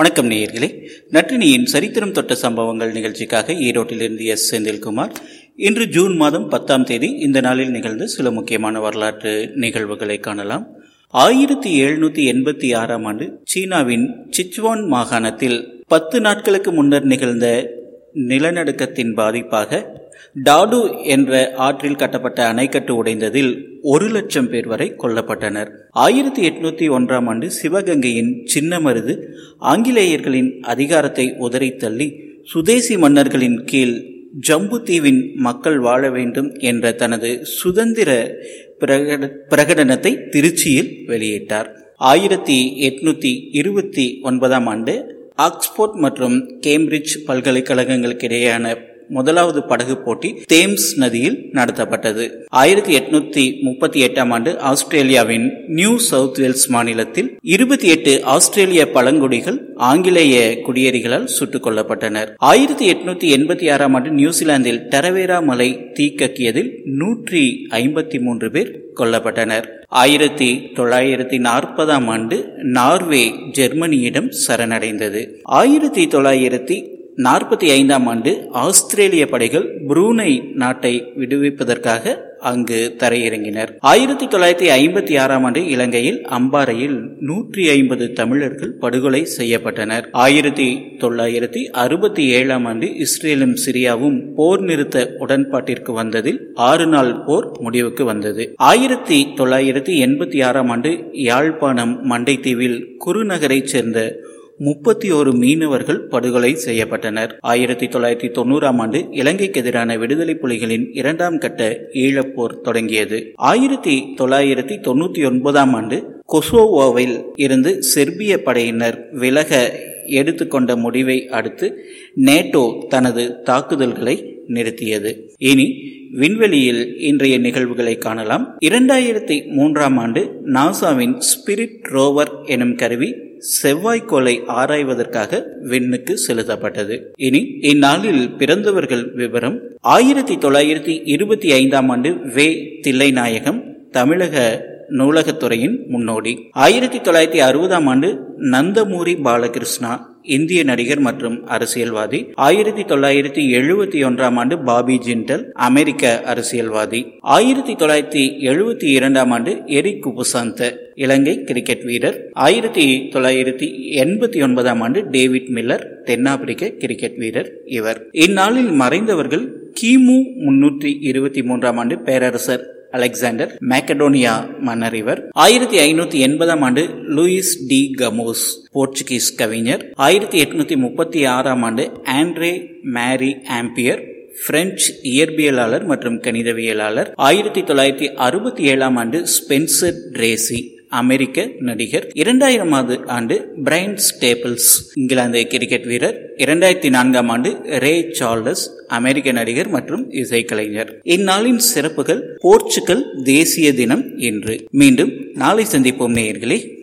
வணக்கம் நேயர்களே. நற்றினியின் சரித்திரம் தொட்ட சம்பவங்கள் நிகழ்ச்சிக்காக ஈரோட்டிலிருந்து எஸ் செந்தில்குமார் இன்று ஜூன் மாதம் பத்தாம் தேதி இந்த நாளில் நிகழ்ந்த சில முக்கியமான வரலாற்று நிகழ்வுகளை காணலாம். ஆயிரத்தி எழுநூத்தி எண்பத்தி ஆறாம் ஆண்டு சீனாவின் சிச்சுவான் மாகாணத்தில் பத்து நாட்களுக்கு முன்னர் நிகழ்ந்த நிலநடுக்கத்தின் பாதிப்பாக டாடு என்ற ஆற்றில் கட்டப்பட்ட அணைக்கட்டு உடைந்ததில் ஒரு லட்சம் பேர் வரை கொல்லப்பட்டனர். ஆயிரத்தி எட்நூத்தி ஒன்றாம் ஆண்டு சிவகங்கையின் சின்ன மருது ஆங்கிலேயர்களின் அதிகாரத்தை உதறி தள்ளி சுதேசி மன்னர்களின் கீழ் ஜம்பு தீவின் மக்கள் வாழ வேண்டும் என்ற தனது சுதந்திர பிரகடனத்தை திருச்சியில் வெளியிட்டார். ஆயிரத்தி எட்நூத்தி இருபத்தி ஒன்பதாம் ஆண்டு ஆக்ஸ்போர்ட் மற்றும் கேம்பிரிட்ஜ் பல்கலைக்கழகங்களுக்கிடையேயான முதலாவது படகு போட்டி தேம்ஸ் நதியில் நடத்தப்பட்டது. ஆயிரத்தி எட்நூத்தி முப்பத்தி எட்டாம் ஆண்டு ஆஸ்திரேலியாவின் நியூ சவுத் வேல்ஸ் மாநிலத்தில் இருபத்தி எட்டு ஆஸ்திரேலிய பழங்குடிகள் ஆங்கிலேய குடியேறிகளால் சுட்டுக் கொல்லப்பட்டனர். ஆயிரத்தி எட்நூத்தி எண்பத்தி ஆறாம் ஆண்டு நியூசிலாந்தில் டரவேரா மலை தீக்கக்கியதில் நூற்றி ஐம்பத்தி மூன்று பேர் கொல்லப்பட்டனர். ஆயிரத்தி தொள்ளாயிரத்தி நாற்பதாம் ஆண்டு நார்வே ஜெர்மனியிடம் சரணடைந்தது. ஆயிரத்தி தொள்ளாயிரத்தி நாற்பத்தி ஐந்தாம் ஆண்டு ஆஸ்திரேலிய படைகள் புரூனை நாட்டை விடுவிப்பதற்காக அங்கு தரையிறங்கினர். ஆயிரத்தி தொள்ளாயிரத்தி ஐம்பத்தி ஆறாம் ஆண்டு இலங்கையில் அம்பாறையில் நூற்றி ஐம்பது தமிழர்கள் படுகொலை செய்யப்பட்டனர். ஆயிரத்தி தொள்ளாயிரத்தி அறுபத்தி ஏழாம் ஆண்டு இஸ்ரேலும் சிரியாவும் போர் நிறுத்த உடன்பாட்டிற்கு வந்ததில் ஆறு நாள் போர் முடிவுக்கு வந்தது. ஆயிரத்தி தொள்ளாயிரத்தி எண்பத்தி ஆறாம் ஆண்டு யாழ்ப்பாணம் மண்டைத்தீவில் குருநகரைச் சேர்ந்த முப்பத்தி ஒரு மீனவர்கள் படுகொலை செய்யப்பட்டனர். ஆயிரத்தி தொள்ளாயிரத்தி தொண்ணூறாம் ஆண்டு இலங்கைக்கு எதிரான விடுதலை புலிகளின் இரண்டாம் கட்ட ஈழப்போர் தொடங்கியது. ஆயிரத்தி தொள்ளாயிரத்தி தொண்ணூத்தி ஒன்பதாம் ஆண்டு கொசோவோவில் இருந்து செர்பிய படையினர் விலக எடுத்துக்கொண்ட முடிவை அடுத்து நேட்டோ தனது தாக்குதல்களை நிறுத்தியது. இனி விண்வெளியில் இன்றைய நிகழ்வுகளை காணலாம். இரண்டாயிரத்தி மூன்றாம் ஆண்டு நாசாவின் ஸ்பிரிட் ரோவர் எனும் கருவி செவ்வாய்க்கோளை ஆராய்வதற்காக விண்ணுக்கு செலுத்தப்பட்டது. இனி இந்நாளில் பிறந்தவர்கள் விவரம். ஆயிரத்தி தொள்ளாயிரத்தி இருபத்தி ஐந்தாம் ஆண்டு வே. தில்லைநாயகம் தமிழக நூலகத்துறையின் முன்னோடி. ஆயிரத்தி தொள்ளாயிரத்தி அறுபதாம் ஆண்டு நந்தமூரி பாலகிருஷ்ணா இந்திய நடிகர் மற்றும் அரசியல்வாதி. ஆயிரத்தி தொள்ளாயிரத்தி எழுபத்தி ஒன்றாம் ஆண்டு பாபி ஜிண்டல் அமெரிக்க அரசியல்வாதி. ஆயிரத்தி தொள்ளாயிரத்தி எழுபத்தி இரண்டாம் ஆண்டு எரிக் குபுசாந்த இலங்கை கிரிக்கெட் வீரர். ஆயிரத்தி தொள்ளாயிரத்தி எண்பத்தி ஒன்பதாம் ஆண்டு டேவிட் மில்லர் தென்னாப்பிரிக்க கிரிக்கெட் வீரர் இவர். இந்நாளில் மறைந்தவர்கள் கிமு முன்னூற்றி இருபத்தி மூன்றாம் ஆண்டு பேரரசர் அலெக்சாண்டர் மேக்கடோனியா மன்னர் இவர். ஆயிரத்தி ஐநூத்தி எண்பதாம் ஆண்டு லூயிஸ் டி கமோஸ் போர்ச்சுகீஸ் கவிஞர். ஆயிரத்தி எட்நூத்தி முப்பத்தி ஆறாம் ஆண்டு ஆண்ட்ரே மேரி ஆம்பியர் பிரெஞ்சு இயற்பியலாளர் மற்றும் கணிதவியலாளர். ஆயிரத்தி தொள்ளாயிரத்தி அறுபத்தி ஏழாம் ஆண்டு ஸ்பென்சர் ட்ரேசி அமெரிக்க நடிகர். இரண்டாயிரமாவது ஆண்டு பிரைன் ஸ்டேபிள்ஸ் இங்கிலாந்து கிரிக்கெட் வீரர். இரண்டாயிரத்தி நான்காம் ஆண்டு ரே சார்லஸ் அமெரிக்க நடிகர் மற்றும் இசைக்கலைஞர். இந்நாளின் சிறப்புகள் போர்ச்சுகல் தேசிய தினம் என்று மீண்டும் நாளை சந்திப்போம் நேயர்களே.